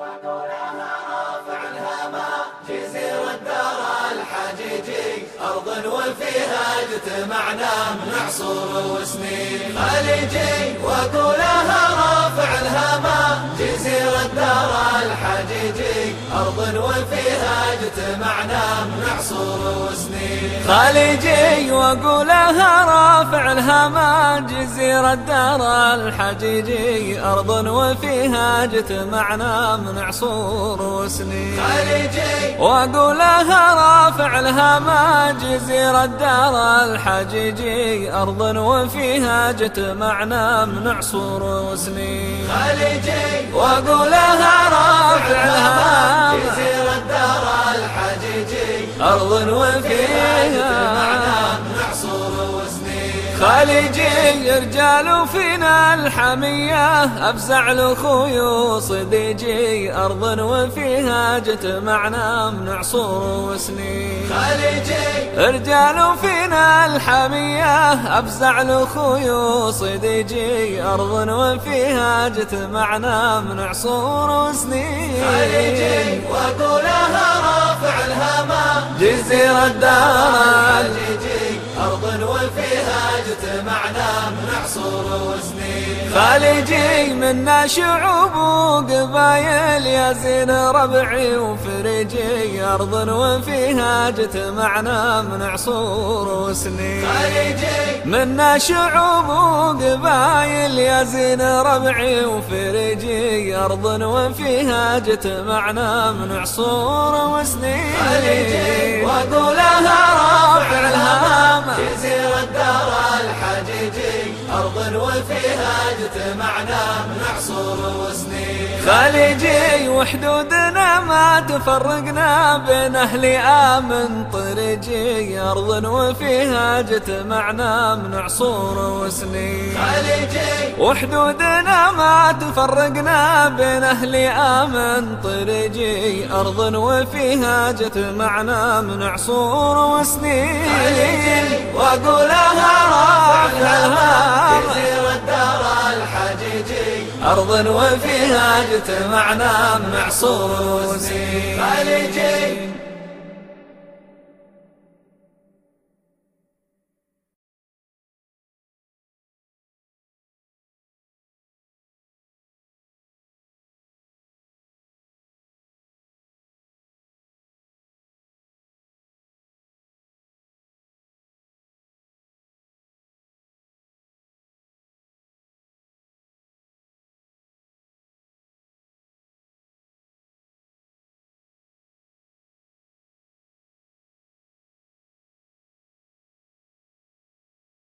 وقولها رافع الهما جزيرة دار الحجيجي أرض وفيها اجتمعنا من عصور وسنين خليجي وقولها رافع الهما جزيرة دار الحجيجي أرض وفيها اجتمعنا من عصور وسنين خليجي وقولها رافع الهما جزيرة دار الحجيجي أرض وفيها اجتمعنا من عصور وسنين. خليجي. وأقولها رافع الهما جزيرة دار الحجيجي أرض وفيها اجتمعنا من عصور وسنين. خليجي. وأقولها رافع الهما خليجي رجال فينا الحمية أفزع لأخوي وصديجي أرض وفيها جتمعنا من عصور وسنين خليجي رجال فينا الحمية أفزع لأخوي وصديجي أرض وفيها جتمعنا من عصور وسنين خليجي وأقولها رافع الهما جزيرة دار خليجي أرض وفيها اجتمعنا من عصور وسنين. خليجي منا شعوب وقبايل يا زين ربعي وفريجي أرض وفيها اجتمعنا من عصور وسنين. خليجي منا شعوب وقبايل يا زين ربعي وفريجي أرض وفيها اجتمعنا من عصور وسنين. خليجي وأقولها رافع الهام خليجي وحدودنا ما تفرقنا بين أهل آمن طريجي أرض وفيها اجتمعنا من عصور وسنين. خليجي وحدودنا ما تفرقنا بين أهل آمن طريجي أرض وفيها اجتمعنا من عصور وسنين. وأقولها رافع أرض وفيها اجتمعنا من عصور وسنين خليجي